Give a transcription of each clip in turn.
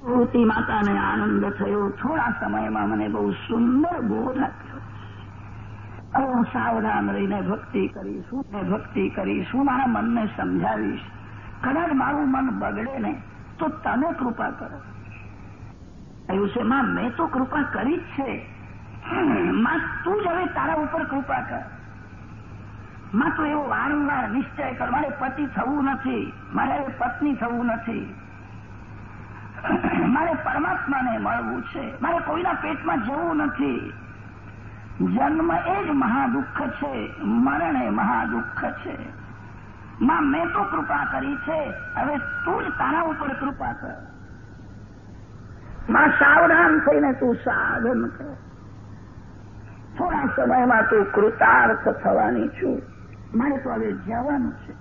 ભૂતિ માતાને આનંદ થયો. થોડા સમયમાં મને બહુ સુંદર બોધ આપ્યો. સાવધાન રહીને ભક્તિ કરીશું ને ભક્તિ કરીશું મારા મનને સમજાવીશ. કદાચ મારું મન બગડે ને, તો તમે કૃપા કરો. કહ્યું છે, માં, મેં તો કૃપા કરી જ છે. માં, તું જ હવે તારા ઉપર કૃપા કર. માં, તો એવો વારંવાર નિશ્ચય કર, મારે પતિ થવું નથી, મારે પત્ની થવું નથી. મારે પરમાત્માને મળવું છે. મારે કોઈના પેટમાં જવું નથી. જન્મ એ જ મહાદુઃખ છે. મરણ એ મહાદુઃખ છે. માં મેં તો કૃપા કરી છે. હવે તું જ તારા ઉપર કૃપા કર. માં સાવધાન થઈને તું સાધન કર. થોડા સમયમાં તું કૃતાર્થ થવાની છું. મારે તો હવે જવાનું છે.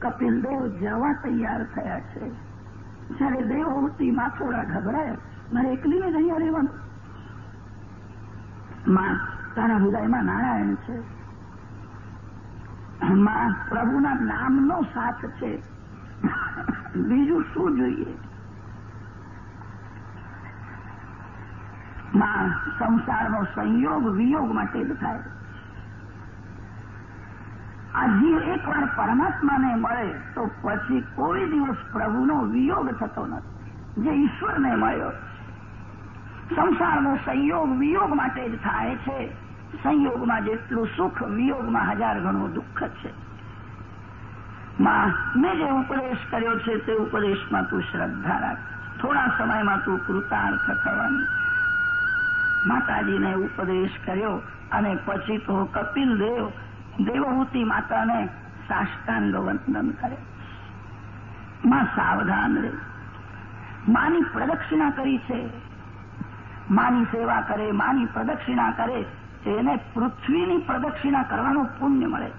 કપિલદેવ જવા તૈયાર થયા છે. જયારે દેવહૂતિમાં થોડા ગભરાય. મારે એકલીને જ અહીંયા રહેવાનું. માં, તારા હૃદયમાં નારાયણ છે. માં, પ્રભુના નામનો સાથ છે. બીજું શું જોઈએ? માં, સંસારનો સંયોગ વિયોગ માટે જ થાય. આ જીવ એકવાર પરમાત્માને મળે, તો પછી કોઈ દિવસ પ્રભુનો વિયોગ થતો નથી. જે ઈશ્વરને મળ્યો સંસારનો સંયોગ વિયોગ માટે જ થાય છે. સંયોગમાં જેટલું સુખ, વિયોગમાં હજાર ગણું દુઃખ છે. માં, મેં જે ઉપદેશ કર્યો છે તે ઉપદેશમાં તું શ્રદ્ધા રાખ. થોડા સમયમાં તું કૃતાર્થ થવાની. માતાજીને ઉપદેશ કર્યો અને પછી તો કપિલ દેવ દેવહૂતિ માતાને સાષ્ટાંગ વંદન કરે. માં સાવધાન રહે. માની પ્રદક્ષિણા કરી છે. માની સેવા કરે, માની પ્રદક્ષિણા કરે એને પૃથ્વીની પ્રદક્ષિણા કરવાનું પુણ્ય મળે.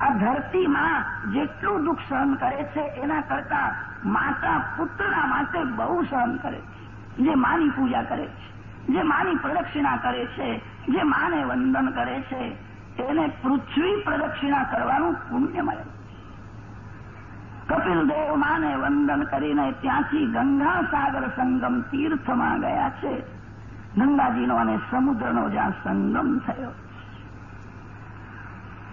આ ધરતીમાં જેટલું દુઃખ સહન કરે છે, એના કરતા માતા પુત્રના માટે બહુ સહન કરે છે. જે માની પૂજા કરે છે. જે માની પ્રદક્ષિણા કરે છે, જે માને વંદન કરે છે એને પૃથ્વી પ્રદક્ષિણા કરવાનું પુણ્ય મળે કપિલ દેવ માને વંદન કરીને ત્યાંથી ગંગા સાગર સંગમ તીર્થમાં ગયા છે. ગંગાજીનો અને સમુદ્રનો જ્યાં સંગમ થયો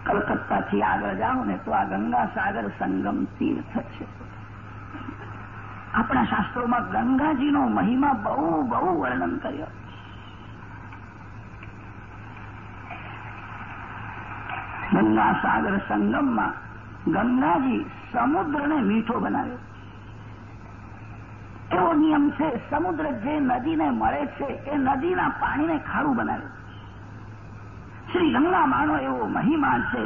કલકત્તાથી આગળ જાઓ ને તો આ ગંગા સાગર સંગમ તીર્થ છે. આપણા શાસ્ત્રોમાં ગંગાજીનો મહિમા બહુ બહુ વર્ણન કર્યો. ગંગા સાગર સંગમમાં ગંગાજી સમુદ્રને મીઠો બનાવ્યો. એવો નિયમ છે, સમુદ્ર જે નદીને મળે છે, એ નદીના પાણીને ખારું બનાવ્યું. શ્રી ગંગા માનો એવો મહિમા છે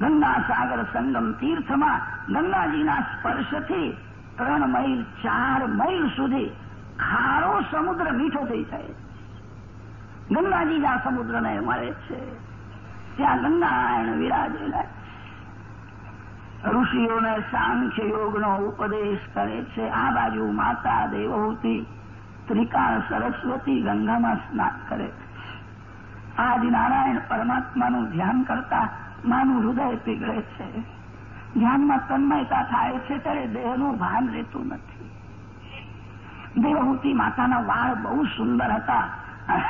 ગંગા સાગર સંગમ તીર્થમાં ગંગાજીના સ્પર્શથી ત્રણ મૈલ, ચાર મૈલ સુધી ખારો સમુદ્ર મીઠો થઈ જાય ગંગાજી જ્યાં સમુદ્રને મળે છે. ત્યાં ગંગાયણ વિરાજેલા ઋષિઓને સાંખ્ય યોગનો ઉપદેશ કરે છે. આ બાજુ માતા દેવહૂતિ, ત્રિકાળ સરસ્વતી ગંગામાં સ્નાન કરે આજ નારાયણ પરમાત્માનું ધ્યાન કરતા માનું હૃદય પીગળે છે. ધ્યાનમાં તન્મયતા થાય છે ત્યારે દેહનું ભાન રહેતું નથી. દેવહૂતિ માતાના વાળ બહુ સુંદર હતા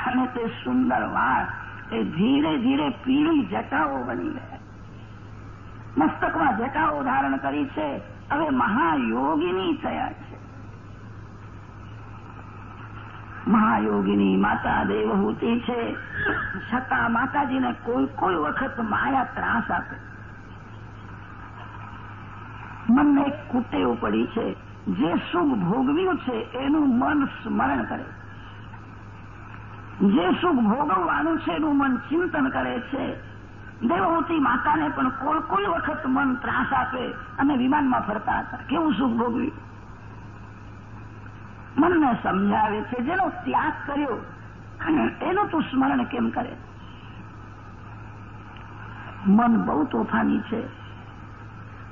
અને તે સુંદર વાળ એ ધીરે ધીરે પીળી જટાઓ બની ગયા. મસ્તકમાં જટાઓ ધારણ કરી છે. હવે મહાયોગીની થયા છે. મહાયોગીની માતા દેવહૂતિ છે. છતાં માતાજીને કોઈ કોઈ વખત માયા ત્રાસ આપે. મનને કુટેવ પડી છે. જે સુખ ભોગવ્યું છે, એનું મન સ્મરણ કરે. જે સુખ ભોગવવાનું છે, એનું મન ચિંતન કરે છે. દેવહૂતિ માતાને પણ કોઈ કોઈ વખત મન ત્રાસ આપે અને વિમાનમાં ફરતા હતા. કેવું સુખ ભોગવ્યું? મનને સમજાવે છે, જેનો ત્યાગ કર્યો એનું તું સ્મરણ કેમ કરે? મન બહુ તોફાની છે.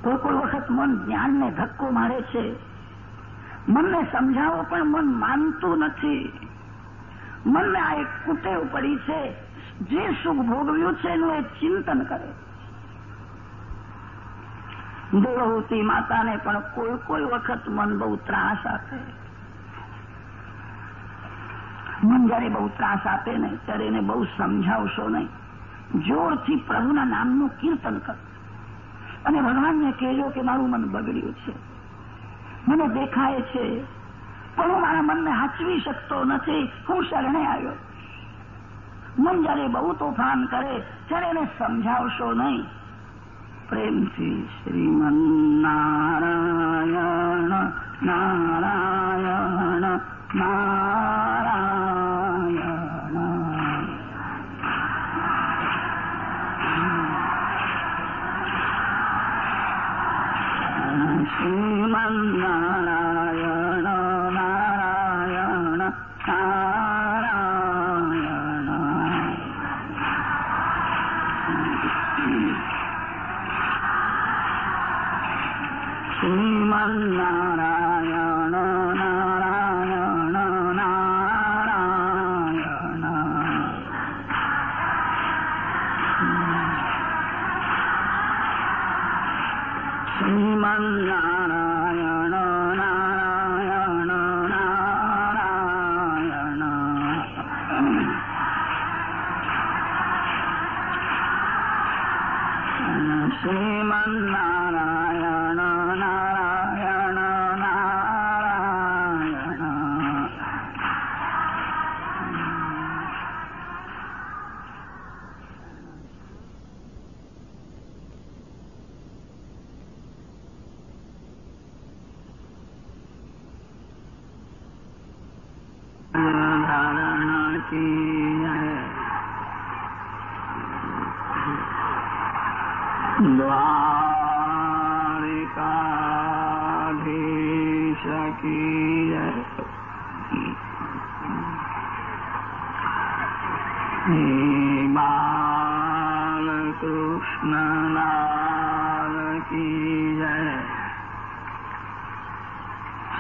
કોઈ કોઈ વખત મન જ્ઞાનને ધક્કો મારે છે? મનને સમજાવો, પણ મન માનતું નથી. મનને આ એક કુટેવ પડી છે. જે સુખ ભોગવ્યું છે એનું એ ચિંતન કરે. દેવહૂતી માતાને પણ કોઈ કોઈ વખત મન બહુ ત્રાસ આપે. મન જયારે બહુ ત્રાસ આપે ને ત્યારે એને બહુ સમજાવશો નહીં. જોરથી પ્રભુના નામનું કીર્તન કર. અને ભગવાનને કહેજો કે મારું મન બગડ્યું છે. મને દેખાય છે, પણ હું મારા મનને હાચવી શકતો નથી. હું શરણે આવ્યો. મન જયારે બહુ તોફાન કરે, ત્યારે એને સમજાવશો નહીં. પ્રેમથી શ્રીમન્નારાયણ, નારાયણ નારાયણ.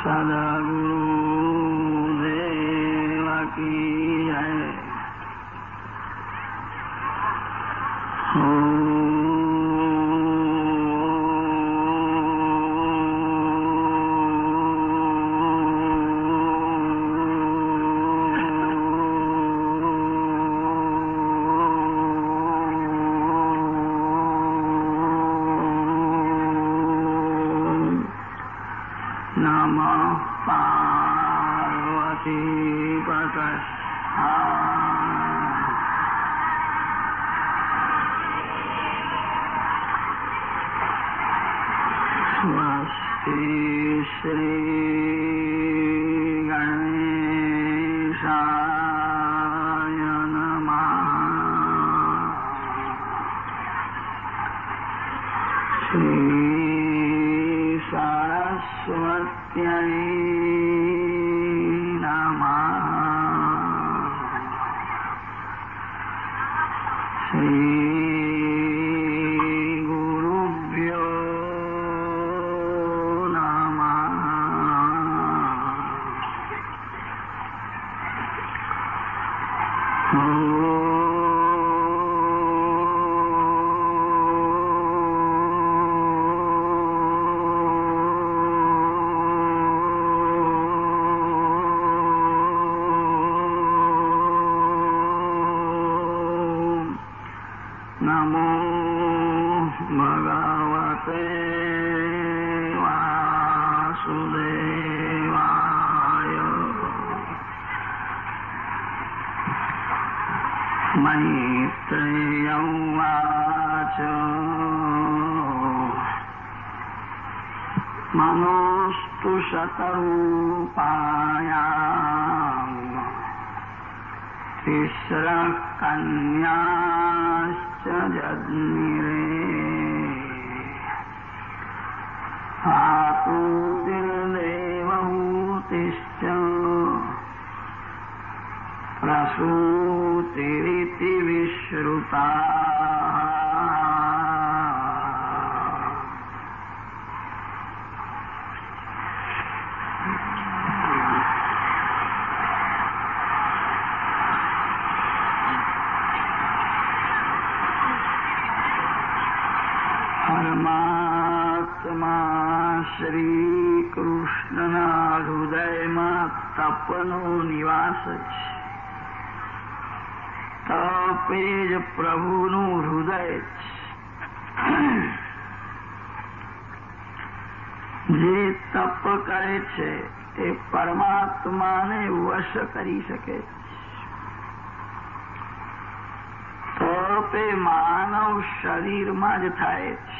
فلا غرور मैत्रेय उवाच मनोस्तु शतरूपायाम् तिस्रः कन्याश्च जज्ञिरे आतुर्देवहूतिश्च प्रसूतिरिति विश्रुता પરમાત્મા શ્રી કૃષ્ણના હૃદયમાં તપનો નિવાસ છે તપે જ પ્રભુનું હૃદય જે તપ કરે છે, એ પરમાત્માને વશ કરી શકે તપ માનવ શરીરમાં જ થાય છે.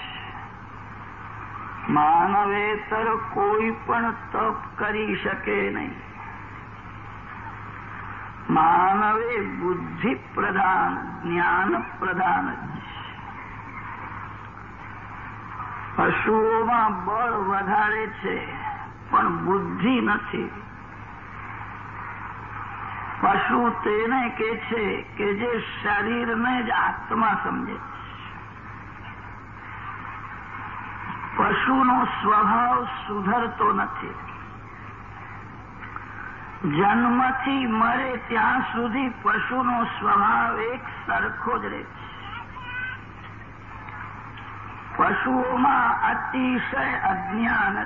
માનવેતર કોઈ પણ તપ કરી શકે નહીં. માનવે બુદ્ધિ પ્રધાન, જ્ઞાન પ્રધાન પશુઓમાં બળ વધારે છે, પણ બુદ્ધિ નથી. પશુ તેને કે છે કે જે શરીરને જ આત્મા સમજે પશુનો સ્વભાવ સુધરતો નથી. જન્મથી મરે ત્યાં સુધી પશુનો સ્વભાવ એક સરખો જ રહે પશુઓમાં અતિશય અજ્ઞાન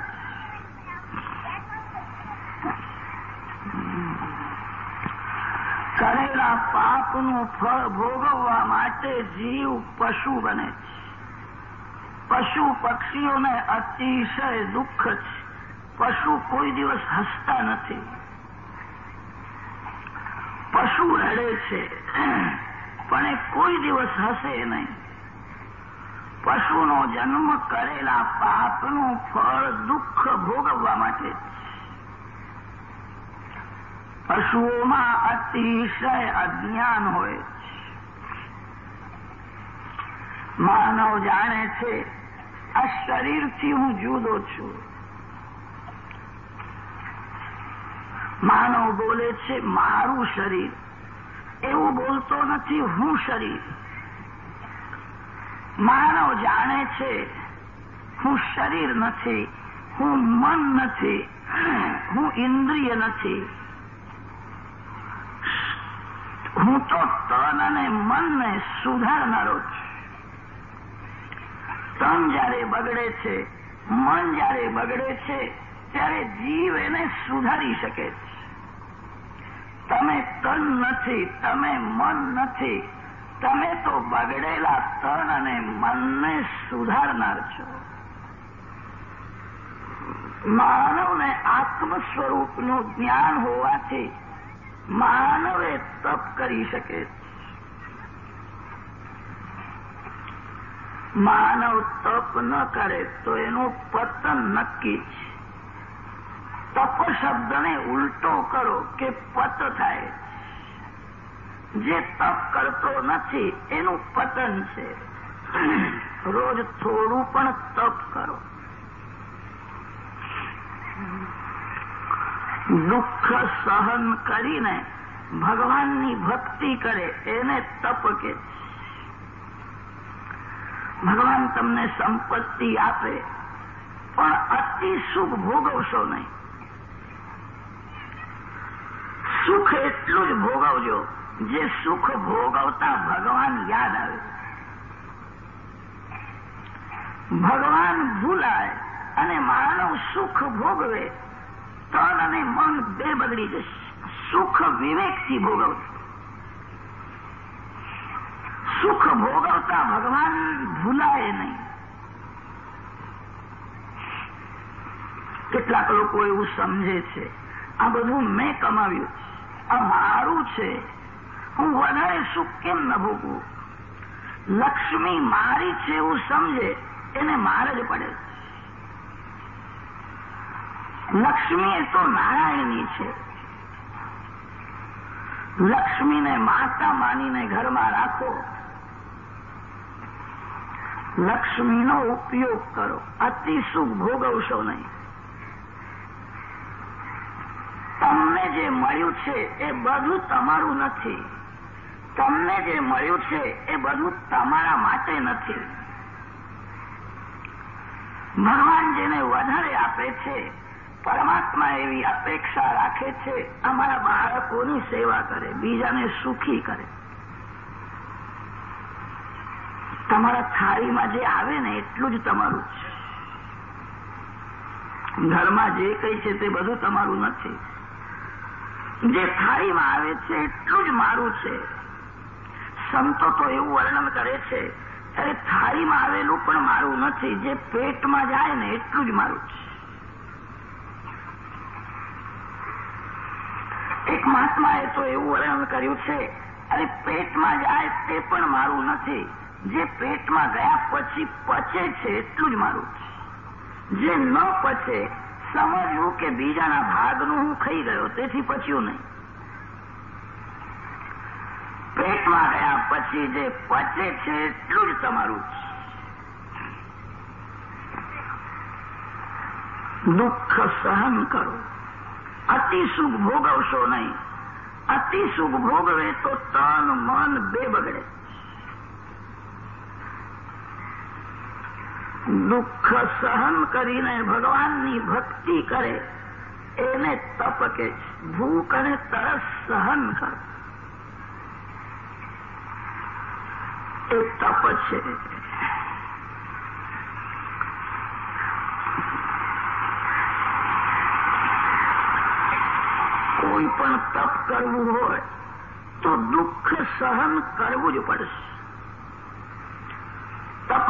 કરેલા પાપનું ફળ ભોગવવા માટે જીવ પશુ બને છે. પશુ પક્ષીઓને અતિશય દુઃખ છે. પશુ કોઈ દિવસ હસતા નથી. પશુ રડે છે. પણ એ કોઈ દિવસ હશે નહીં. પશુનો જન્મ કરેલા પાપનું ફળ દુઃખ ભોગવવા માટે પશુઓમાં અતિશય અજ્ઞાન હોય માનવ જાણે છે, આ શરીરથી હું જુદો છું. માનવ બોલે છે, મારું શરીર. એવું બોલતો નથી, હું શરીર. માનવ જાણે છે, હું શરીર નથી, હું મન નથી, હું ઇન્દ્રિય નથી. હું તો તન અને મનને સુધારનારો છું. તન જ્યારે બગડે છે, મન જ્યારે બગડે છે, ત્યારે જીવ એને સુધારી શકે છે. તમે તન નથી, તમે મન નથી. તમે તો બગડેલા તન અને મનને સુધારનાર છો. માનવને આત્મ સ્વરૂપનું જ્ઞાન હોવાથી માનવે તપ કરી શકે માનવ તપ ન કરે તો એનું પતન નક્કી છે. તપ શબ્દને ઉલટો કરો કે પત થાય. જે તપ કરતો નથી, એનું પતન છે. રોજ થોડું પણ તપ કરો. દુઃખ સહન કરીને ભગવાનની ભક્તિ કરે, એને તપ કે. ભગવાન તમને સંપત્તિ આપે, પણ અતિ સુખ ભોગવશો નહીં. સુખ એટલું જ ભોગવજો, જે સુખ ભોગવતા ભગવાન યાદ આવે. ભગવાન ભૂલાય અને માનવ સુખ ભોગવે, તન અને મન બે બગડી જશે. સુખ વિવેકથી ભોગવશે. સુખ ભોગવતા ભગવાન ભૂલાય નહીં. કેટલાક લોકો એવું સમજે છે, આ બધું મેં કમાવ્યું છે. આ મારું છે. હું વધારે સુખ કેમ ન ભોગવું? લક્ષ્મી મારી છે એવું સમજે, એને માર જ પડે. લક્ષ્મી એ તો નારાયણની છે. લક્ષ્મીને માતા માનીને ઘરમાં રાખો. લક્ષ્મીનો ઉપયોગ કરો. અતિ સુખ ભોગવશો નહીં. તમને જે મળ્યું છે એ બધું તમારું નથી. તમને જે મળ્યું છે એ બધું તમારા માટે નથી. ભગવાન જેને વધારે આપે છે, પરમાત્મા એવી અપેક્ષા રાખે છે, અમારા બાળકોની સેવા કરે, બીજાને સુખી કરે. તમારા થાળીમાં જે આવે ને એટલું જ તમારું છે. ઘરમાં જે કંઈ છે તે બધું તમારું નથી. જે થાળીમાં આવે છે, એટલું જ મારું છે. સંતો તો એવું વર્ણન કરે છે ત્યારે થાળીમાં આવેલું પણ મારું નથી, જે પેટમાં જાય ને, એટલું જ મારું છે. એક મહાત્માએ તો એવું વર્ણન કર્યું છે, અરે, પેટમાં જાય તે પણ મારું નથી, જે પેટમાં ગયા પછી પચે છે, એટલું જ મારું છે. જે ન પચે સમજવું કે બીજાના ભાગનું હું ખાઈ ગયો, તેથી પચ્યું નહીં. પેટમાં ગયા પછી જે પચે છે, એટલું જ તમારું દુઃખ સહન કરો. અતિ સુખ ભોગવશો નહીં. અતિ સુખ ભોગવે તો તન મન બે બગડે. દુઃખ સહન કરીને ભગવાનની ભક્તિ કરે, એને તપ કે ભૂખ અને તરસ સહન કર. એ તપ છે. કોઈ પણ તપ કરવું હોય તો દુઃખ સહન કરવું જ પડશે તપ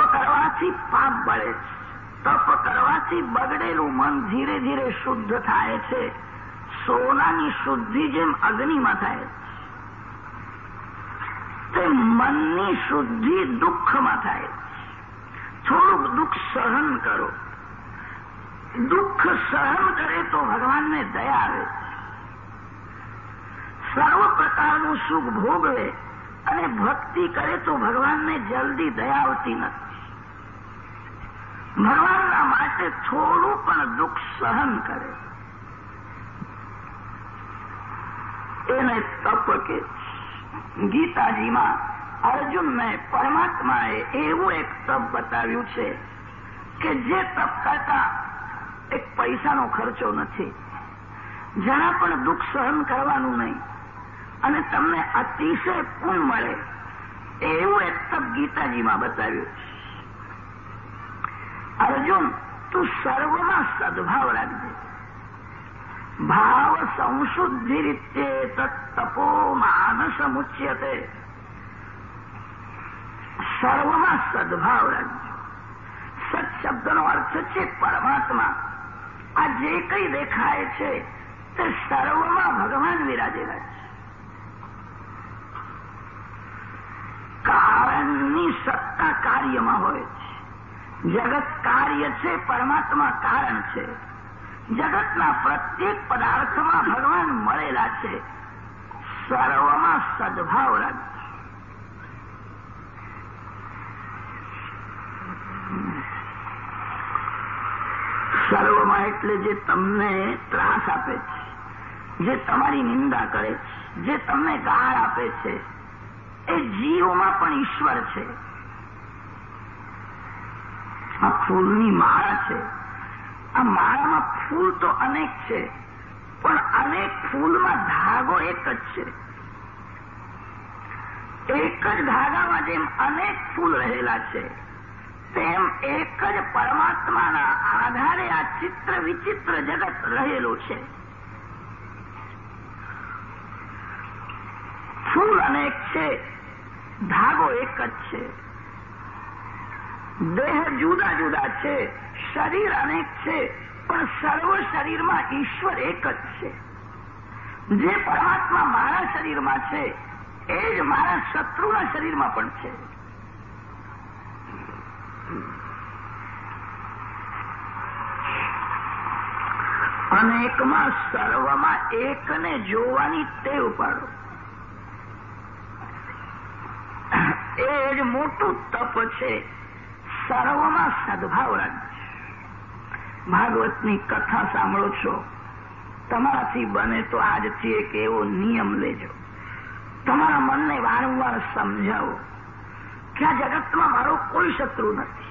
કરવાથી પાપ બળે છે. તપ કરવાથી બગડેલું મન ધીરે ધીરે શુદ્ધ થાય છે. સોનાની શુદ્ધિ જેમ અગ્નિમાં થાય તે મનની શુદ્ધિ દુઃખમાં થાય થોડુંક દુઃખ સહન કરો. દુઃખ સહન કરે તો ભગવાનને દયા આવે. સર્વ પ્રકારનું સુખ ભોગવે અને ભક્તિ કરે તો ભગવાનને જલ્દી દયા આવતી નથી. ભગવાનના માટે થોડું પણ દુઃખ સહન કરે. એને તપ કે ગીતાજીમાં અર્જુનને પરમાત્માએ એવું એક તપ બતાવ્યું છે કે જે તપ કરતા એક પૈસાનો ખર્ચો નથી. જરા પણ દુઃખ સહન કરવાનું નહીં. અને તમને અતિશય પુણ્ય મળે. એવું એક તપ ગીતાજીમાં બતાવ્યું અર્જુન, તું સર્વમાં સદભાવ રાખજે. ભાવ સંશુદ્ધિ રીતે તત્તપો માનસ મુચ્યતે. સર્વમાં સદભાવ રાખજો. સત શબ્દનો અર્થ છે પરમાત્મા. આ જે કંઈ દેખાય છે, તે સર્વમાં ભગવાન વિરાજેલા છે. કારણની સત્તા કાર્યમાં હોય છે. જગત કાર્ય છે, પરમાત્મા કારણ છે. જગતના પ્રત્યેક પદાર્થમાં ભગવાન મળેલા છે. સર્વમાં સદભાવ રાખ. સર્વમાં એટલે જે તમને ત્રાસ આપે છે, જે તમારી નિંદા કરે છે, જે તમને ગાળ આપે છે, એ જીવમાં પણ ઈશ્વર છે. ફૂલની માળા છે. આ માળામાં ફૂલ તો અનેક છે, પણ અનેક ફૂલમાં ધાગો એક જ છે. એક જ ધાગામાં જેમ અનેક ફૂલ રહેલા છે, તેમ એક જ પરમાત્માના આધારે આ ચિત્ર વિચિત્ર જગત રહેલું છે. ફૂલ અનેક છે, ધાગો એક જ છે. દેહ જુદા જુદા છે. શરીર અનેક છે, પણ સર્વ શરીરમાં ઈશ્વર એક જ છે. જે પરમાત્મા મારા શરીરમાં છે, એ જ મારા શત્રુના શરીરમાં પણ છે. અનેકમાં સર્વમાં એકને જોવાની ટેવ પાડો. એ જ મોટું તપ છે. સર્વમાં સદભાવ રાખજો ભાગવતની કથા સાંભળો છો. તમારાથી બને તો આજથી એક એવો નિયમ લેજો. તમારા મનને વારંવાર સમજાવો કે આ જગતમાં મારો કોઈ શત્રુ નથી.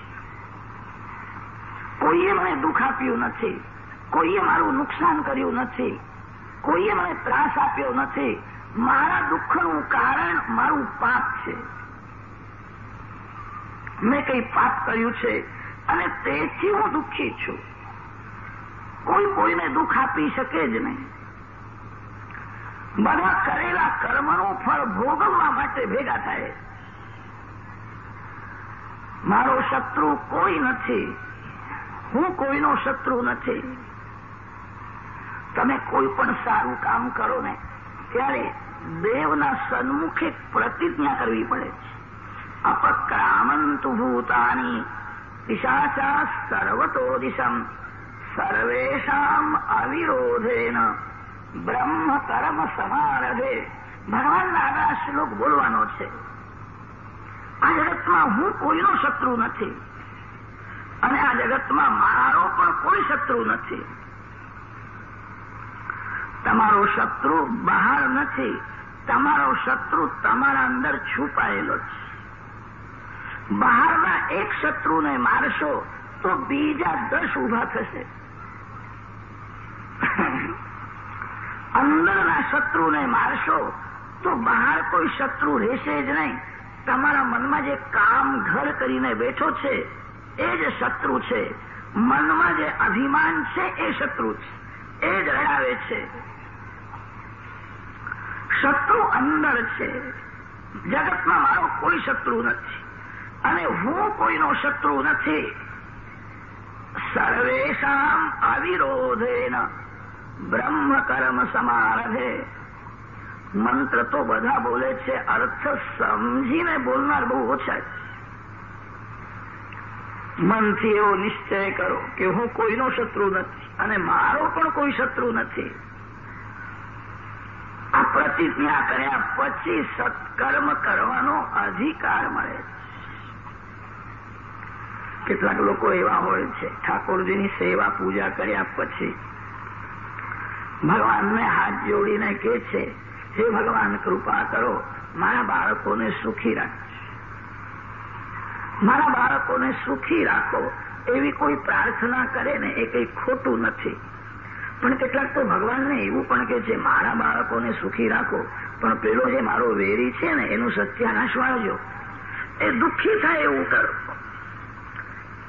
કોઈએ મને દુઃખ આપ્યું નથી. કોઈએ મારું નુકસાન કર્યું નથી. કોઈએ મને ત્રાસ આપ્યો નથી. મારા દુઃખનું કારણ મારું પાપ છે. મેં કંઈ પાપ કર્યું છે અને તેથી હું દુઃખી છું. કોઈ કોઈને દુઃખ આપી શકે જ નહીં. બધા કરેલા કર્મનું ફળ ભોગવવા માટે ભેગા થાય. મારો શત્રુ કોઈ નથી. હું કોઈનો શત્રુ નથી. તમે કોઈ પણ સારું કામ કરો ને, ત્યારે દેવના સન્મુખે પ્રતિજ્ઞા કરવી પડે છે. અપક્રામંતુ ભૂતાની પિશાચા સર્વતો દિશમ સર્વેશામ અવિરોધેન બ્રહ્મ કર્મ સમારભે ભગવાન આગળ શ્લોક બોલવાનો છે આ જગતમાં હું કોઈનો શત્રુ નથી। અને આ જગતમાં મારો પણ કોઈ શત્રુ નથી। તમારો શત્રુ બહાર નથી। તમારો શત્રુ તમારા અંદર છુપાયેલો છે। બહારના એક શત્રુને મારશો તો બીજા દસ ઊભા થશે. અંદરના શત્રુને મારશો તો બહાર કોઈ શત્રુ રહેશે જ નહીં. તમારા મનમાં જે કામ ઘર કરીને બેઠો છે, એ જ શત્રુ છે. મનમાં જે અભિમાન છે, એ શત્રુ છે. એ જ રડાવે છે. શત્રુ અંદર છે. જગતમાં મારો કોઈ શત્રુ નથી. અને હું કોઈનો શત્રુ નથી. સર્વેષામ અવિરોધેન. બ્રહ્મ કર્મ સમારભે. મંત્ર તો બધા બોલે છે, અર્થ સમજીને બોલનાર બહુ ઓછા મનથી એવો નિશ્ચય કરો કે હું કોઈનો શત્રુ નથી અને મારો પણ કોઈ શત્રુ નથી. આ પ્રતિજ્ઞા કર્યા પછી સત્કર્મ કરવાનો અધિકાર મળે છે. કેટલાક લોકો એવા હોય છે. ઠાકોરજીની સેવા, પૂજા કર્યા પછી ભગવાનને હાથ જોડીને કે છે, હે ભગવાન, કૃપા કરો, મારા બાળકોને સુખી રાખજો. મારા બાળકોને સુખી રાખો. એવી કોઈ પ્રાર્થના કરે ને એ કંઈ ખોટું નથી. પણ કેટલાક તો ભગવાનને એવું પણ કે છે, મારા બાળકોને સુખી રાખો. પણ પેલો જે મારો વેરી છે ને, એનું સત્યાનાશ વાળજો. એ દુઃખી થાય એવું કરો.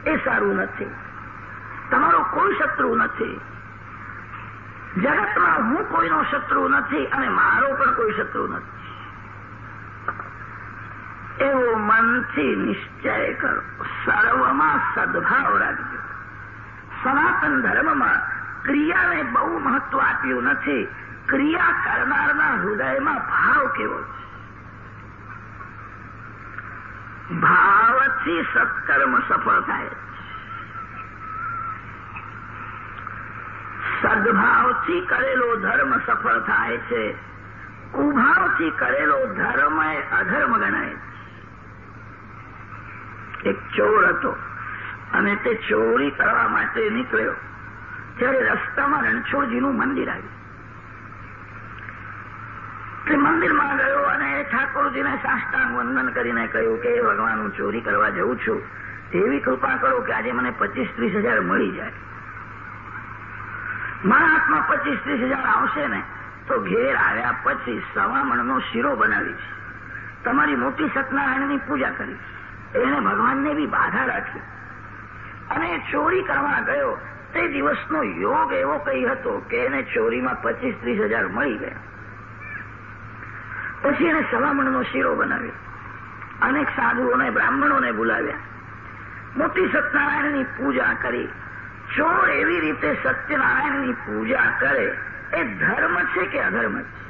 એ સારું નથી. તમારો કોઈ શત્રુ નથી. જગતમાં હું કોઈનો શત્રુ નથી અને મારો પણ કોઈ શત્રુ નથી. એવો મનથી નિશ્ચય કરો. સર્વમાં સદભાવ રાખજો. સનાતન ધર્મમાં ક્રિયાને બહુ મહત્વ આપ્યું નથી. ક્રિયા કરનારના હૃદયમાં ભાવ કેવો છે? ભાવથી સત્કર્મ સફળ થાય સદભાવથી કરેલો ધર્મ સફળ થાય છે કુભાવથી કરેલો ધર્મ એ અધર્મ ગણાય એક ચોર હતો અને તે ચોરી કરવા માટે નીકળ્યો। ત્યારે રસ્તામાં રણછોડજીનું મંદિર આવ્યું। તે મંદિરમાં ગયો અને ઠાકોરજીને સાષ્ટાંગ વંદન કરીને કહ્યું કે ભગવાન, હું ચોરી કરવા જઉં છું. એવી કૃપા કરો કે આજે મને પચીસ ત્રીસ હજાર મળી જાય. મારા હાથમાં પચીસ ત્રીસ હજાર આવશે ને, તો ઘેર આવ્યા પછી સવામણનો શીરો બનાવી છે તમારી મોટી સત્યનારાયણની પૂજા કરી એને ભગવાનને બી બાધા રાખી. અને ચોરી કરવા ગયો. તે દિવસનો યોગ એવો કઈ હતો કે એને ચોરીમાં પચીસ ત્રીસ હજાર મળી ગયા. પછી એને સવામણનો શીરો બનાવ્યો. અનેક સાધુઓને, બ્રાહ્મણોને બોલાવ્યા. મોટી સત્યનારાયણની પૂજા કરી. ચોર એવી રીતે સત્યનારાયણની પૂજા કરે, એ ધર્મ છે કે અધર્મ છે?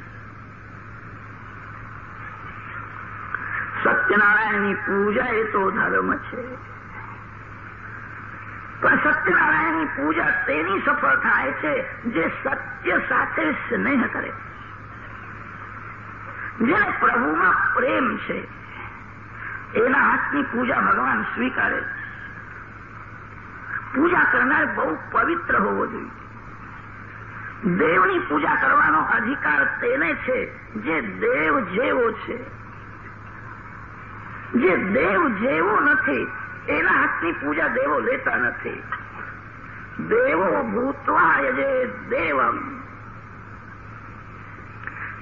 સત્યનારાયણની પૂજા એ તો ધર્મ છે. પણ સત્યનારાયણની પૂજા તેની સફળ થાય છે જે સત્ય સાથે સ્નેહ કરે. જેને પ્રભુમાં પ્રેમ છે એના હાથની પૂજા ભગવાન સ્વીકારે પૂજા કરનાર બહુ પવિત્ર હોવો જોઈએ દેવની પૂજા કરવાનો અધિકાર તેને છે જે દેવ જેવો છે જે દેવ જેવો નથી એના હાથની પૂજા દેવો લેતા નથી દેવો ભૂતવાય જે દેવમ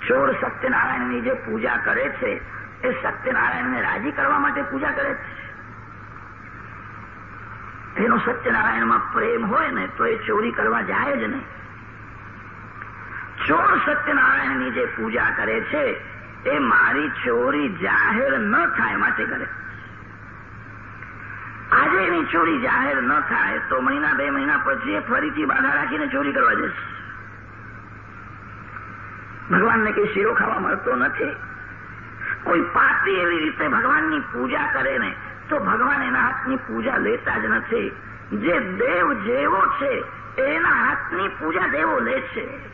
ચોર સત્યનારાયણની જે પૂજા કરે છે, એ સત્યનારાયણને રાજી કરવા માટે પૂજા કરે છે. એનો સત્યનારાયણમાં પ્રેમ હોય ને, તો એ ચોરી કરવા જાય જ નહીં. ચોર સત્યનારાયણની જે પૂજા કરે છે, એ મારી ચોરી જાહેર ન થાય માટે કરે. આજે એની ચોરી જાહેર ન થાય, તો મહિના બે મહિના પછી એ ફરીથી બાધા રાખીને ચોરી કરવા જશે. ભગવાનને કઈ શીરો ખાવા મળતો નથી. કોઈ પાપી એવી રીતે ભગવાનની પૂજા કરે ને, તો ભગવાન એના હાથની પૂજા લેતા જ નથી. જે દેવ જેવો છે, એના હાથની પૂજા દેવો લે છે.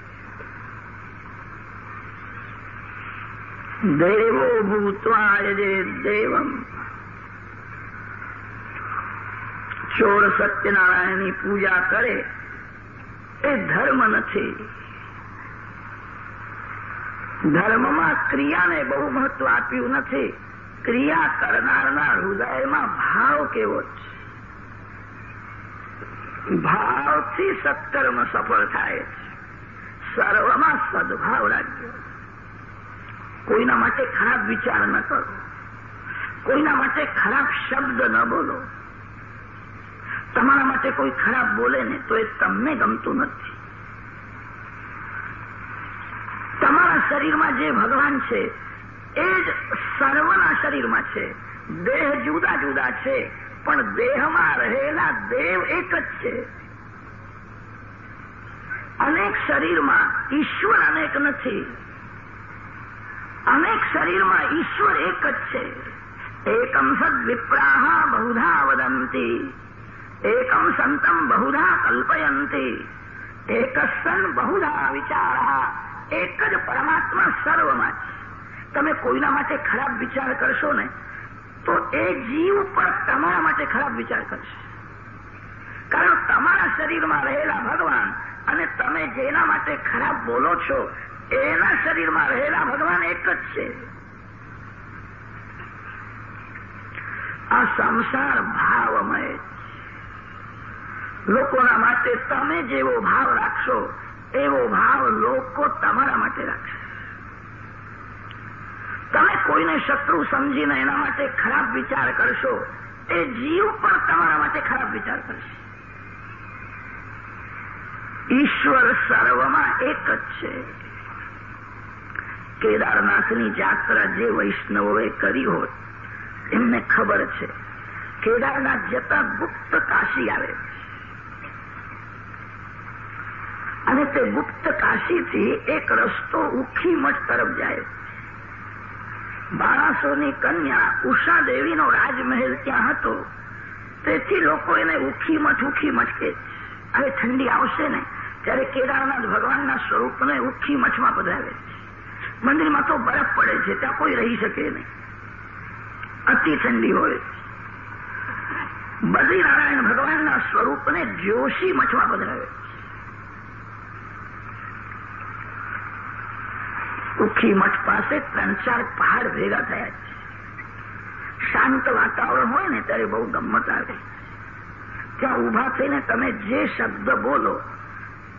દેવો ભૂતવાય જે દેવમ. ચોર સત્યનારાયણની પૂજા કરે, એ ધર્મ નથી. ધર્મમાં ક્રિયાને બહુ મહત્વ આપ્યું નથી. ક્રિયા કરનારના હૃદયમાં ભાવ કેવો છે? ભાવથી સત્કર્મ સફળ થાય છે. સર્વમાં સદભાવ રાખજો. કોઈના માટે ખરાબ વિચાર ન કરો. કોઈના માટે ખરાબ શબ્દ ન બોલો. તમારા માટે કોઈ ખરાબ બોલે ને તો એ તમને ગમતું નથી તમારા શરીરમાં જે ભગવાન છે, એ જ સર્વના શરીરમાં છે. દેહ જુદા જુદા છે, પણ દેહમાં રહેલા દેવ એક જ છે. અનેક શરીરમાં ઈશ્વર અનેક નથી. અનેક શરીરમાં ઈશ્વર એક જ છે. એકમ સદ વિપ્રાહ બહુધા વદંતી. એકમ સંતમ બહુધા કલ્પયંતી. એક સન બહુધા વિચાર. એક જ પરમાત્મા સર્વમાં છે. તમે કોઈના માટે ખરાબ વિચાર કરશો ને, તો એ જીવ પણ તમારા માટે ખરાબ વિચાર કરશે. કારણ તમારા શરીરમાં રહેલા ભગવાન અને તમે જેના માટે ખરાબ બોલો છો, એના શરીરમાં રહેલા ભગવાન એક જ છે. આ સંસાર ભાવમય લોકોના માટે તમે જેવો ભાવ રાખશો એવો ભાવ લોકો તમારા માટે રાખશે તમે કોઈને શત્રુ સમજીને એના માટે ખરાબ વિચાર કરશો, એ જીવ પણ તમારા માટે ખરાબ વિચાર કરશે. ઈશ્વર સર્વમાં એક જ છે. કેદારનાથની જાત્રા જે વૈષ્ણવોએ કરી હોત, એમને ખબર છે. કેદારનાથ જતા ગુપ્ત કાશી આવે. અને તે ગુપ્ત કાશીથી એક રસ્તો ઉખી મઠ તરફ જાય. બાણાસોની કન્યા ઉષા દેવીનો રાજમહેલ ત્યાં હતો. તેથી લોકો એને ઉખી મઠ ઉખી મઠ કે હવે ઠંડી આવશે ને, ત્યારે કેદારનાથ ભગવાનના સ્વરૂપને ઉખી મઠમાં પધરાવે મંદિરમાં તો બરફ પડે છે, ત્યાં કોઈ રહી શકે નહીં. અતિ ઠંડી હોય. બદ્રીનારાયણ ભગવાનના સ્વરૂપને જોશી મઠમાં પધરાવે ઉખી મઠ પાસે ત્રણ ચાર પહાડ ભેગા થયા છે. શાંત વાતાવરણ હોય ને ત્યારે બહુ ગમત આવે. ત્યાં ઊભા થઈને તમે જે શબ્દ બોલો,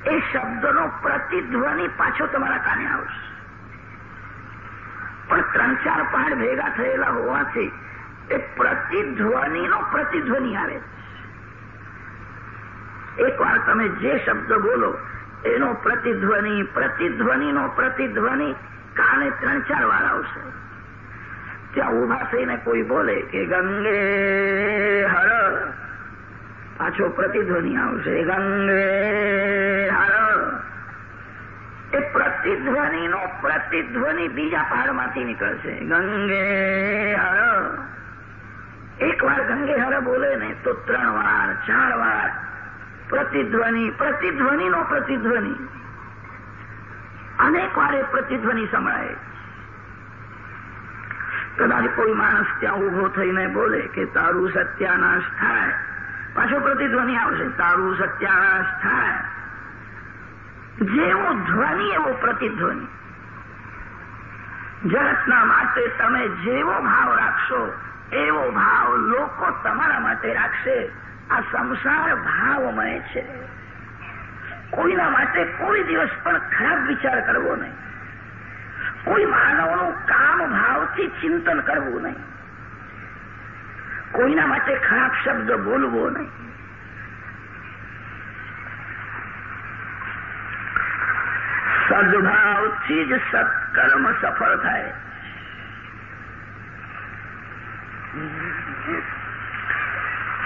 એ શબ્દનો પ્રતિધ્વનિ પાછો તમારા કાને આવશે. પણ ત્રણ ચાર પહાડ ભેગા થયેલા હોવાથી એ પ્રતિધ્વનિનો પ્રતિધ્વનિ આવે એકવાર તમે જે શબ્દ બોલો, એનો પ્રતિધ્વનિ, પ્રતિધ્વનિનો પ્રતિધ્વનિ કાને ત્રણ ચાર વાર આવશે. ત્યાં ઊભા થઈને કોઈ બોલે કે, ગંગે હર. પાછો પ્રતિધ્વનિ આવશે. ગંગે હર. એ પ્રતિધ્વનિનો પ્રતિધ્વનિ બીજા પહાડમાંથી નીકળશે. ગંગે હર. એક વાર ગંગે હર બોલે ને, તો ત્રણ વાર, ચાર વાર પ્રતિધ્વનિ, પ્રતિધ્વનિનો પ્રતિધ્વનિ. અનેક વાર પ્રતિધ્વનિ સંભળાય કદાચ કોઈ માણસ ત્યાં ઊભો થઈને બોલે કે તારું સત્યાનાશ થાય. પાછો પ્રતિધ્વનિ આવશે, તારું સત્યાનાશ થાય. જેવો ધ્વનિ, એવો પ્રતિધ્વનિ. જગતના માટે તમે જેવો ભાવ રાખશો, એવો ભાવ લોકો તમારા માટે રાખશે. આ સંસાર ભાવમય છે. કોઈના માટે કોઈ દિવસ પણ ખરાબ વિચાર કરવો નહીં. કોઈ માનવનું કામ ભાવથી ચિંતન કરવું નહીં. કોઈના માટે ખરાબ શબ્દ બોલવો નહીં. સદભાવથી જ સત્કર્મ સફળ થાય.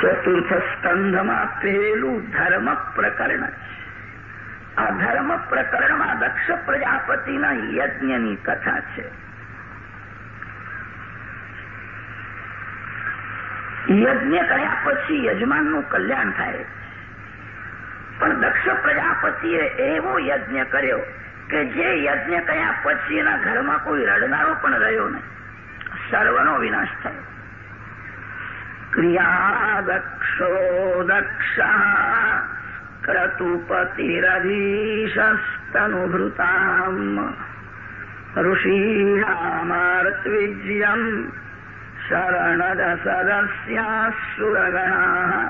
ચતુર્થ સ્કંધમાં પહેલું ધર્મ પ્રકરણ. આ ધર્મ પ્રકરણમાં દક્ષ પ્રજાપતિના યજ્ઞની કથા છે. યજ્ઞ કર્યા પછી યજમાનનું કલ્યાણ થાય. પણ દક્ષ પ્રજાપતિએ એવો યજ્ઞ કર્યો કે જે યજ્ઞ કર્યા પછી એના ઘરમાં કોઈ રડનારો પણ રહ્યો નહીં. સર્વનો વિનાશ થયો. ક્રિયા દક્ષો દક્ષા ક્રતુપતિરધીશસ્તનુભૃતામ ઋષીણામાર્ત્વિજ્યમ શરણદ સદસ્યાસુરગણા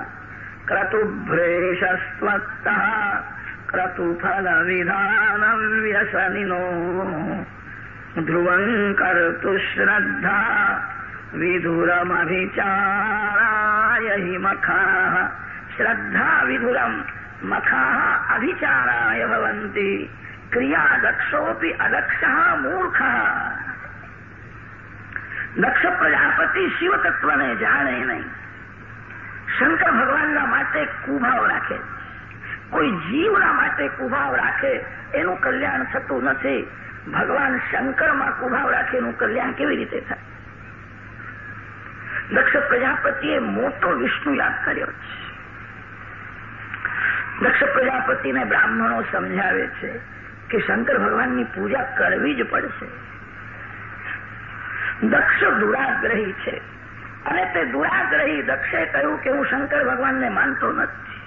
ક્રતુભ્રેશસ્ત્વત્તઃ ક્રતુફલવિધાનમ વ્યસનિનો ધ્રુવં કર્તુ શ્રદ્ધા વિધુરમભિચારાય हि મખાः શ્રદ્ધા વિધુરમ મખાः અભિચારાય ભવन्ति ક્રિયા દક્ષોપી અદક્ષ મૂર્ખ દક્ષ પ્રજાપતિ શિવ તત્વને જાણે નહીં શંકર ભગવાનના માટે કુભાવ રાખે કોઈ જીવના માટે કુભાવ રાખે એનું કલ્યાણ થતું નથી ભગવાન શંકરમાં કુભાવ રાખે એનું કલ્યાણ કેવી રીતે થાય દક્ષ પ્રજાપતિએ મોટો વિષ્ણુ યાદ કર્યો છે દક્ષ પ્રજાપતિને બ્રાહ્મણો સમજાવે છે કે શંકર ભગવાનની પૂજા કરવી જ પડશે. દક્ષ દુરાગ્રહી છે. અને તે દુરાગ્રહી દક્ષે કહ્યું કે હું શંકર ભગવાનને માનતો નથી.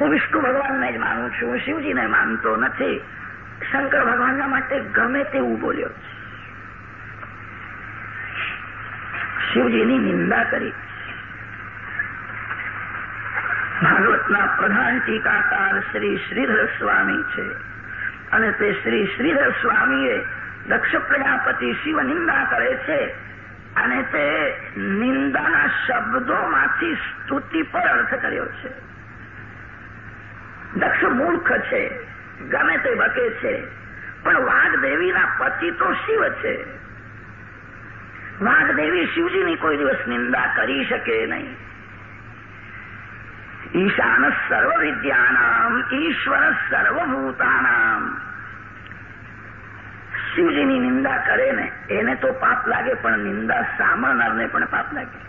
હું વિષ્ણુ ભગવાનને જ માનું છું, હું શિવજીને માનતો નથી. શંકર ભગવાનના માટે ગમે તેવું બોલ્યો છે. શિવજીની નિંદા કરી. ભાગવતના પ્રધાન ટીકાકાર શ્રી શ્રીધર સ્વામી છે. અને તે શ્રી શ્રીધર સ્વામીએ દક્ષ પ્રજાપતિ શિવ નિંદા કરે છે અને તે નિંદાના શબ્દોમાંથી સ્તુતિ પર અર્થ કર્યો છે. દક્ષ મૂર્ખ છે, ગમે તે બકે છે, પણ વાઘદેવીના પતિ તો શિવ છે. વાઘદેવી શિવજીની કોઈ દિવસ નિંદા કરી શકે નહીં. ઈશાન સર્વ વિદ્યાનામ ઈશ્વર સર્વભૂતાનામ શિવજીની નિંદા કરે ને એને તો પાપ લાગે પણ નિંદા સાંભળનારને પણ પાપ લાગે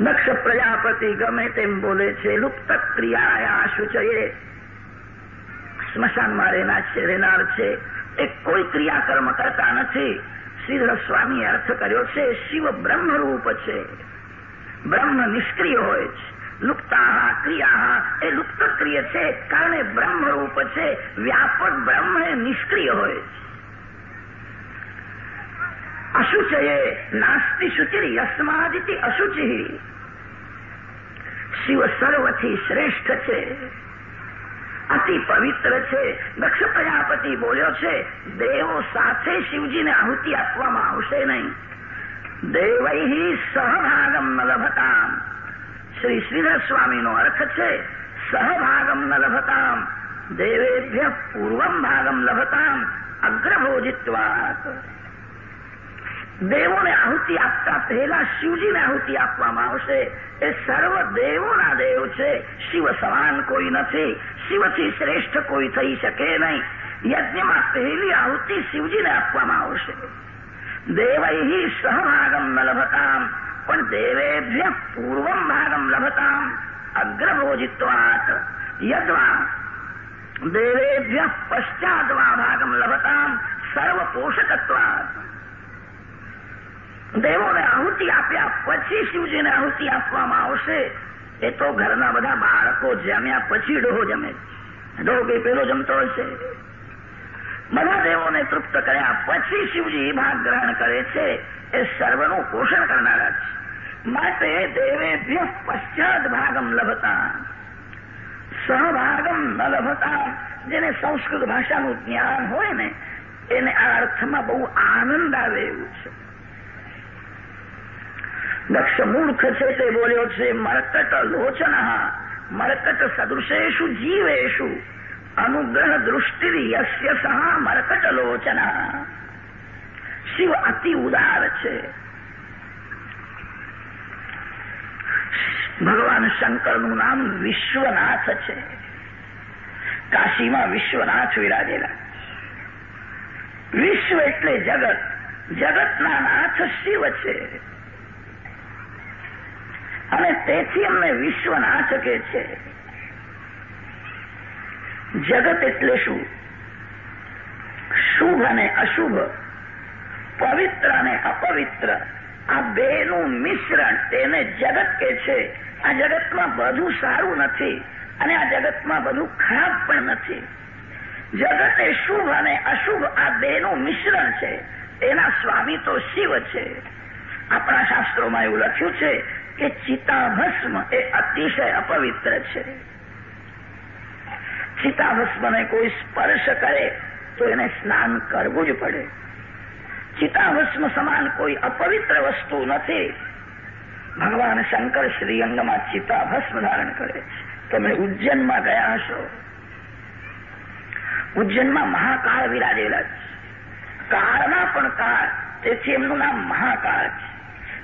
દક્ષ પ્રજાપતિ ગમે તેમ બોલે છે લુપ્ત ક્રિયાયા સૂચયે સ્મશાનમાં રહેનાર છે રહેનાર છે એ કોઈ ક્રિયાકર્મ કરતા નથી શ્રીધર સ્વામી અર્થ કર્યો છે શિવ બ્રહ્મરૂપ છે બ્રહ્મ નિષ્ક્રિય હોય છે. લુપ્તા ક્રિયા એ લુપ્ત ક્રિય છે. કારણ એ બ્રહ્મરૂપ છે. વ્યાપક બ્રહ્મ એ નિષ્ક્રિય હોય છે. અશુચયે નાસ્તિ શુચિ યસ્માદિતિ અશુચિ. શિવ સર્વથી શ્રેષ્ઠ છે. અતિ પવિત્ર છે. દક્ષ પ્રજાપતિ બોલ્યો છે, દેવો સાથે શિવજીને આહુતિ આપવામાં આવશે નહીં. દેવૈ સહભાગમ ન લભતામ. શ્રી શ્રીધર સ્વામીનો અર્થ છે, સહભાગમ ન લભતામ. દેવેભ્ય પૂર્વમ ભાગમ લભતામ. અગ્રભોજિત્વાત. દેવોને આહુતિ આપતા પહેલા શિવજીને આહુતિ આપવામાં આવશે. એ સર્વ દેવોના દેવ છે. શિવ સમાન કોઈ નથી. શિવથી શ્રેષ્ઠ કોઈ થઈ શકે નહીં. યજ્ઞમાં પહેલી આહુતિ શિવજીને આપવામાં આવશે. દેવૈ સહભાગમ ન લભતામ પણ દેવેભ્ય પૂર્વમ ભાગમ લભતામ અગ્રભોજિત્વાત યદ્વા દેવેભ્ય પશ્ચાદવા ભાગમ લભતામ સર્વપોષકત્વાત દેવોને આહુતિ આપ્યા પછી શિવજીને આહુતિ આપવામાં આવશે એ તો ઘરના બધા બાળકો જમ્યા પછી ડોહો જમે ડોહો કઈ પેલો જમતો હશે બધા દેવોને તૃપ્ત કર્યા પછી શિવજી ભાગ ગ્રહણ કરે છે. એ સર્વનું પોષણ કરનારા છે. માટે દેવેભ્ય પશ્ચાત ભાગમ લભતા. સહભાગમ ન લભતા. જેને સંસ્કૃત ભાષાનું જ્ઞાન હોય ને, એને આ અર્થમાં બહુ આનંદ આવે એવું છે. દક્ષ મૂર્ખ છે તે બોલ્યો છે, મરકટ લોચન, મરકટ સદૃશેશુ જીવેશુ અનુગ્રહ દૃષ્ટિ યસ્ય સહ મરકટલોચના શિવ અતિ ઉદાર છે ભગવાન શંકરનું નામ વિશ્વનાથ છે કાશીમાં વિશ્વનાથ વિરાજેલા વિશ્વ એટલે જગત જગતના નાથ શિવ છે અને તેથી અમને વિશ્વનાથ કે છે જગત એટલે શું? શુભ અને અશુભ, પવિત્ર અને અપવિત્ર, આ બેનું મિશ્રણ તેને જગત કે છે. આ જગતમાં બધું સારું નથી અને આ જગતમાં બધું ખરાબ પણ નથી. જગત એ શુભ અને અશુભ આ બેનું મિશ્રણ છે. તેના સ્વામી તો શિવ છે. આપણા શાસ્ત્રોમાં એવું લખ્યું છે કે ચિતાભસ્મ એ અતિશય અપવિત્ર છે. ચિતાભસ્મને કોઈ સ્પર્શ કરે, તો એને સ્નાન કરવું જ પડે. ચિતાભસ્મ સમાન કોઈ અપવિત્ર વસ્તુ નથી. ભગવાન શંકર શ્રીઅંગમાં ચિતાભસ્મ ધારણ કરે તમે ઉજ્જૈનમાં ગયા હશો. ઉજ્જૈનમાં મહાકાળ વિરાજેલા છે. કાળમાં પણ કાળ, તેથી એમનું નામ મહાકાળ છે.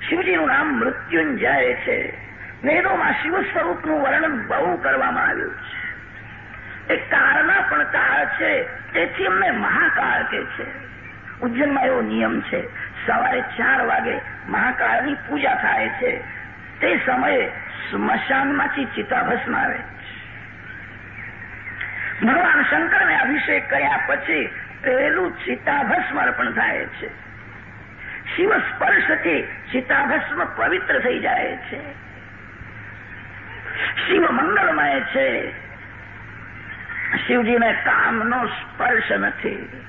શિવજીનું નામ મૃત્યુંજય છે. વેદોમાં શિવ સ્વરૂપનું વર્ણન બહુ કરવામાં આવ્યું છે. એ કાળના પણ કાળ છે. તેથી અમને મહાકાળ કે છે. ઉજ્જૈનમાં એવો નિયમ છે. સવારે ચાર વાગે મહાકાળની પૂજા થાય છે. તે સમયે સ્મશાનમાંથી ચિતાભસ્મ આવે. ભગવાન શંકરને અભિષેક કર્યા પછી પહેલું ચિતાભસ્મ અર્પણ થાય છે. શિવ સ્પર્શથી ચિતાભસ્મ પવિત્ર થઈ જાય છે. શિવ મંગળમય છે. શિવજીને કામનો સ્પર્શ નથી.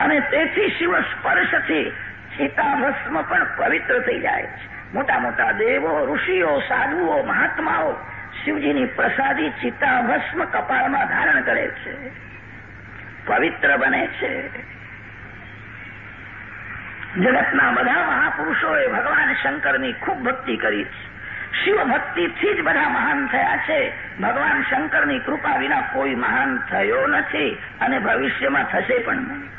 અને તેથી શિવ સ્પર્શથી ચિતાભસ્મ પણ પવિત્ર થઈ જાય છે. મોટા મોટા દેવો, ઋષિઓ, સાધુઓ, મહાત્માઓ શિવજીની પ્રસાદી ચિતાભસ્મ કપાળમાં ધારણ કરે છે. પવિત્ર બને છે. જગતના બધા મહાપુરુષોએ ભગવાન શંકરની ખૂબ ભક્તિ કરી છે. શિવ ભક્તિથી જ બધા મહાન થયા છે. ભગવાન શંકરની કૃપા વિના કોઈ મહાન થયો નથી અને ભવિષ્યમાં થશે પણ નહીં.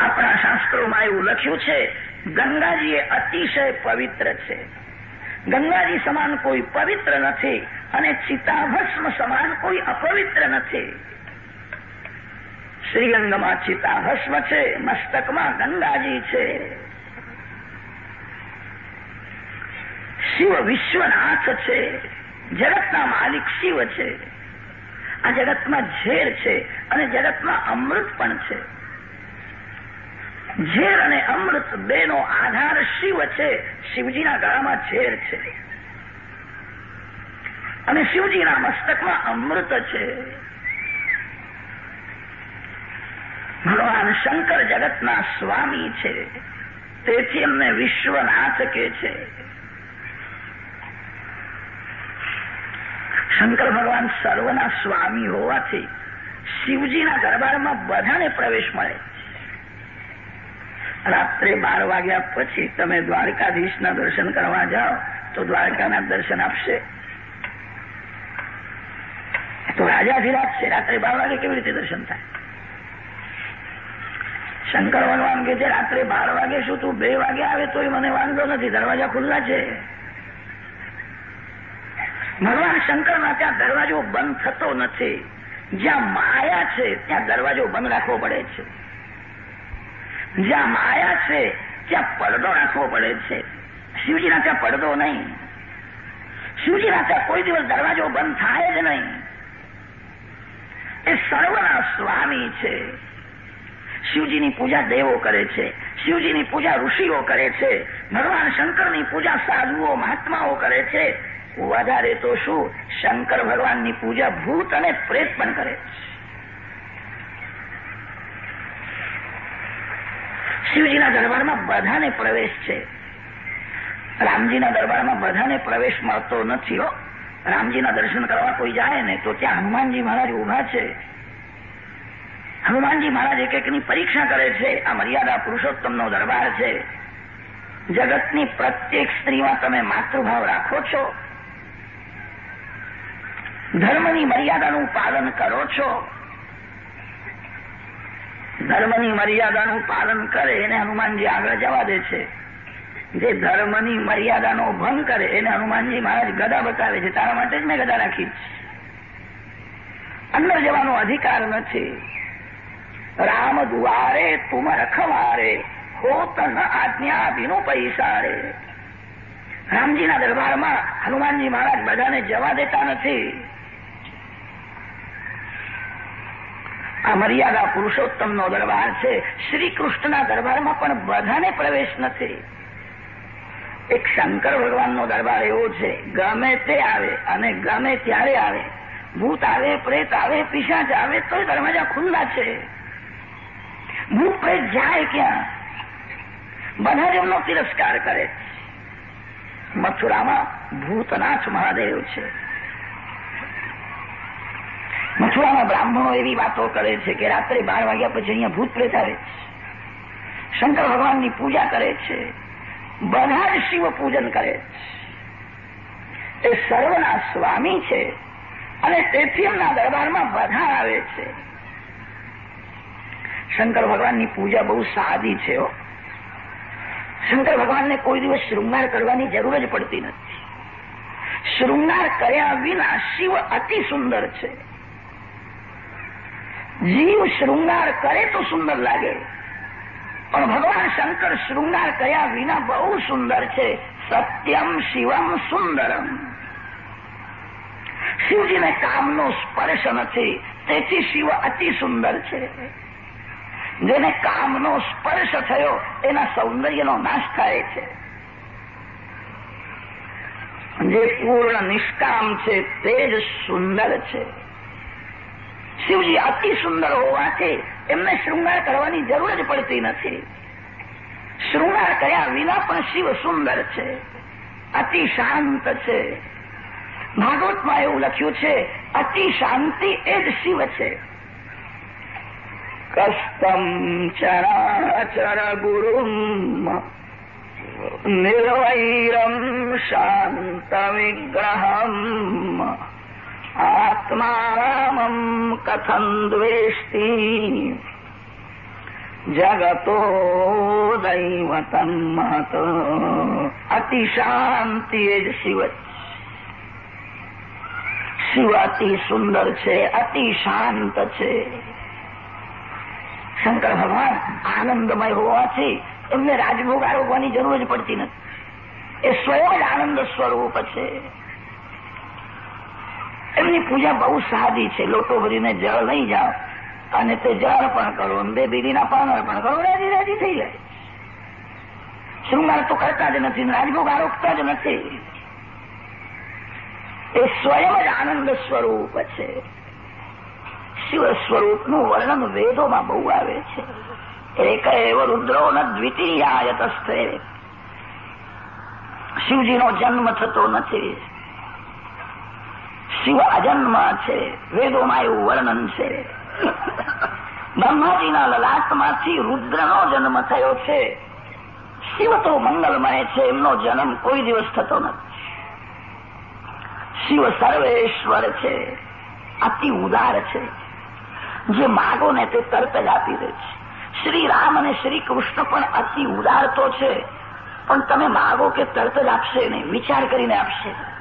આપણા શાસ્ત્રોમાં એવું લખ્યું છે ગંગાજી અતિશય પવિત્ર છે. ગંગાજી સમાન કોઈ પવિત્ર નથી અને ચિતાભસ્મ સમાન કોઈ અપવિત્ર નથી. શ્રીઅંગમાં ચિતાભસ્મ છે, મસ્તકમાં ગંગાજી છે. શિવ વિશ્વનાથ છે. જગતના માલિક શિવ છે. આ જગતમાં ઝેર છે અને જગતમાં અમૃત પણ છે. ઝેર અને અમૃત બેનો આધાર શિવ છે. શિવજીના ગળામાં ઝેર છે. અને શિવજીના મસ્તકમાં અમૃત છે. ભગવાન શંકર જગતના સ્વામી છે. તેથી એમને વિશ્વનાથ કે છે. શંકર ભગવાન સર્વના સ્વામી હોવાથી શિવજીના દરબારમાં બધાને પ્રવેશ મળે રાત્રે બાર વાગ્યા પછી તમે દ્વારકાધીશના દર્શન કરવા જાઓ તો દ્વારકાના દર્શન આપશે. તો રાજાધિરાજ છે, રાત્રે બાર વાગે કેવી રીતે દર્શન થાય? શંકર ભગવાન કે છે રાત્રે બાર વાગે શું તું બે વાગે આવે તોય મને વાંધો નથી, દરવાજા ખુલ્લા છે. ભગવાન શંકરના ત્યાં દરવાજો બંધ થતો નથી. જ્યાં માયા છે, ત્યાં દરવાજો બંધ રાખવો પડે છે. જ્યાં માયા છે, ત્યાં પડદો રાખવો પડે છે. શિવજીના ત્યાં પડદો નહીં. શિવજીના ત્યાં કોઈ દિવસ દરવાજો બંધ થાય જ નહીં. એ સર્વના સ્વામી છે. શિવજીની પૂજા દેવો કરે છે. શિવજીની પૂજા ઋષિઓ કરે છે. ભગવાન શંકરની પૂજા સાધુઓ, મહાત્માઓ કરે છે. વધારે તો શું? શંકર ભગવાનની પૂજા ભૂત અને પ્રેત પણ કરે. શિવજીના દરબારમાં બધાને પ્રવેશ છે. રામજીના દરબારમાં બધાને પ્રવેશ મળતો નથી હો. રામજીના દર્શન કરવા કોઈ જાય ને તો ત્યાં હનુમાનજી મહારાજ ઊભા છે. હનુમાનજી મહારાજ એક એકની પરીક્ષા કરે છે. આ મર્યાદા પુરુષોત્તમનો દરબાર છે. જગતની પ્રત્યેક સ્ત્રીમાં તમે માતૃભાવ રાખો છો. ધર્મની મર્યાદાનું પાલન કરો છો? ધર્મની મર્યાદાનું પાલન કરે એને હનુમાનજી આગળ જવા દે છે. જે ધર્મની મર્યાદાનો ભંગ કરે એને હનુમાનજી મહારાજ ગદા બતાવે છે. તારા માટે જ મેં ગદા રાખી અંદર જવાનો અધિકાર નથી. રામ દુવારે તુમ રખવારે હો તન આજ્ઞા વિનુ પૈસા રે રામજીના દરબારમાં હનુમાનજી મહારાજ બધાને જવા દેતા નથી. આ મર્યાદા પુરુષોત્તમનો દરબાર છે. શ્રી દરબારમાં પણ બધાને પ્રવેશ નથી. એક શંકર ભગવાનનો દરબાર એવો છે, ગમે તે આવે અને ગમે ત્યારે આવે. ભૂત આવે, પ્રેત આવે, પિશાચ આવે તો દરવાજા ખુલ્લા છે. ભૂત પ્રેત જાય ક્યાં? બધા જ એમનો તિરસ્કાર કરે. મથુરામાં ભૂતનાથ મહાદેવ છે. મથુરામાં બ્રાહ્મણો એવી વાતો કરે છે કે રાત્રે બાર વાગ્યા પછી અહીંયા ભૂત પ્રેત આવે શંકર ભગવાનની પૂજા કરે છે. બધા શિવ પૂજન કરે એ સર્વના સ્વામી છે અને તેથી એમના દરબારમાં બધા આવે છે. શંકર ભગવાનની પૂજા બહુ સાદી છે શંકર ભગવાનને કોઈ દિવસ શૃંગાર કરવાની જરૂર જ પડતી નથી. શૃંગાર કર્યા વિના શિવ અતિ સુંદર છે. જીવ શૃંગાર કરે તો સુંદર લાગે. પણ ભગવાન શંકર શૃંગાર કર્યા વિના બહુ સુંદર છે. સત્યમ શિવમ સુંદરમ. શિવજીને કામનો સ્પર્શ નથી. તેથી શિવ અતિ સુંદર છે. જેને કામનો સ્પર્શ થયો, એના સૌંદર્યનો નાશ થાય છે. જે પૂર્ણ નિષ્કામ છે, તે જ સુંદર છે. શિવજી અતિ સુંદર હોવાથી એમને શૃંગાર કરવાની જરૂર જ પડતી નથી. શૃંગાર કર્યા વિના પણ શિવ સુંદર છે. અતિ શાંત છે. ભાગવતમાં એવું લખ્યું છે, અતિ શાંતિ એ જ શિવ છે. કસ્તમ ચરાચર ગુરુમ નિર્વૈરમ શાંત વિગ્રહમ. આત્મારામમ કથમ દ્વેષ્ટિ જગતો દૈવતમ મહત અતિ શાંતિ એ જ શિવ શિવ અતિ સુંદર છે અતિ શાંત છે શંકર ભગવાન આનંદમય હોવાથી એમને રાજભોગ આરોગવાની જરૂર જ પડતી નથી એ સ્વયં જ આનંદ સ્વરૂપ છે એમની પૂજા બહુ સાદી છે. લોટો ભરીને જળ લઈ જાઓ અને તે જળ પણ કરો બે બીડીના પાન અર્પણ કરો. રાજી રાજી થઈ જાય. શૃંગાર તો કરતા જ નથી રાજભોગ આરોપતા જ નથી. એ સ્વયં જ આનંદ સ્વરૂપ છે. શિવ સ્વરૂપનું વર્ણન વેદોમાં બહુ આવે છે. એક એવ રુદ્રો ન દ્વિતીયાય તસ્થે શિવજીનો જન્મ થતો નથી. શિવ છે, વેદોમાં એવું વર્ણન છે. બ્રહ્માજીના લલાટમાંથી રુદ્રનો જન્મ થયો છે. શિવ તો મંગલમય છે, એમનો જન્મ કોઈ દિવસ થતો નથી. શિવ સર્વેશ્વર છે, અતિ ઉદાર છે. જે માગો ને તે તરત જ આપી દે છે. શ્રી રામ અને શ્રી કૃષ્ણ પણ અતિ ઉદાર તો છે, પણ તમે માગો કે તરત જ આપશે નહીં, વિચાર કરીને આપશે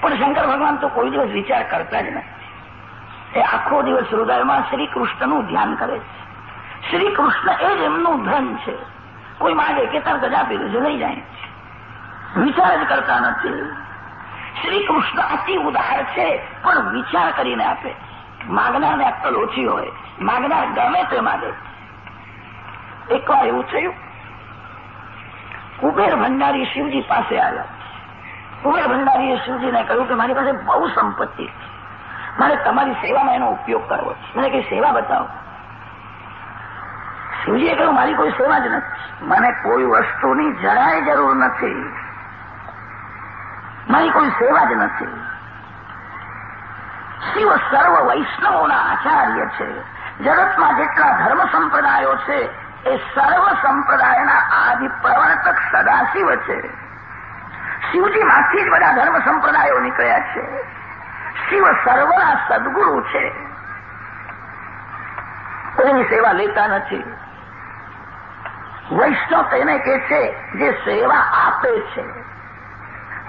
પણ શંકર ભગવાન તો કોઈ દિવસ વિચાર કરતા જ નથી. એ આખો દિવસ હૃદયમાં શ્રી કૃષ્ણનું ધ્યાન કરે છે. શ્રી કૃષ્ણ એ જ એમનું ધન છે. કોઈ માગે કે તરત જ આપી લઈ જાય વિચાર જ કરતા નથી. શ્રી કૃષ્ણ અતિ ઉદાર છે, પણ વિચાર કરીને આપે. માગનારને અક્કલ ઓછી હોય. માગનાર ગમે તે માગે. એકવાર એવું થયું. કુબેર ભંડારી શિવજી પાસે આવ્યા. કુબેર ભંડારીએ શિવજીને કહ્યું કે મારી પાસે બહુ સંપત્તિ છે. મારે તમારી સેવામાં એનો ઉપયોગ કરવો છે. મને કઈ સેવા બતાવો. શિવજીએ કહ્યું, મારી કોઈ સેવા જ નથી. મને કોઈ વસ્તુની જરાય જરૂર નથી. મારી કોઈ સેવા જ નથી. શિવ સર્વ વૈષ્ણવોના આચાર્ય છે. જગતમાં જેટલા ધર્મ સંપ્રદાયો છે, એ સર્વ સંપ્રદાયના આદિ પ્રવર્તક સદાશિવ છે. શિવજીમાંથી જ બધા ધર્મ સંપ્રદાયો નીકળ્યા છે. શિવ સર્વના સદગુરુ છે. કોઈની સેવા લેતા નથી. વૈષ્ણવ તેને કે છે જે સેવા આપે છે.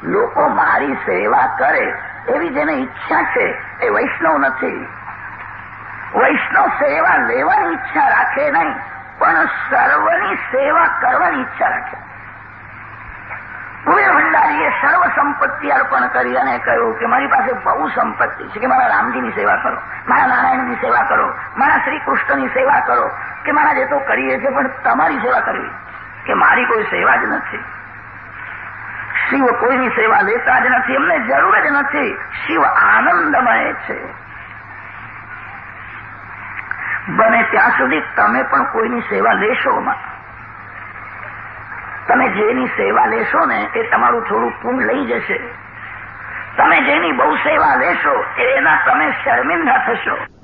લોકો મારી સેવા કરે એવી જેને ઈચ્છા છે એ વૈષ્ણવ નથી. વૈષ્ણવ સેવા લેવાની ઈચ્છા રાખે નહીં, પણ સર્વની સેવા કરવાની ઈચ્છા રાખે. કુબેર સર્વ સંપત્તિ અર્પણ કરી અને કહ્યું કે મારી પાસે બહુ સંપત્તિ છે કે મારા રામજીની સેવા કરો, મારા નારાયણની સેવા કરો, મારા શ્રી સેવા કરો, કે મારા જે તો કરીએ છે પણ તમારી સેવા કરવી, કે મારી કોઈ સેવા જ નથી. શિવ કોઈની સેવા લેતા જ નથી, એમને જરૂર જ નથી. શિવ આનંદમય છે. બને ત્યાં સુધી તમે પણ કોઈની સેવા લેશો માં. તમે જેની સેવા લેશો ને એ તમારું થોડું પૂર્ણ લઈ જશે. તમે જેની બહુ સેવા લેશો, એના તમે શર્મિંદા થશો.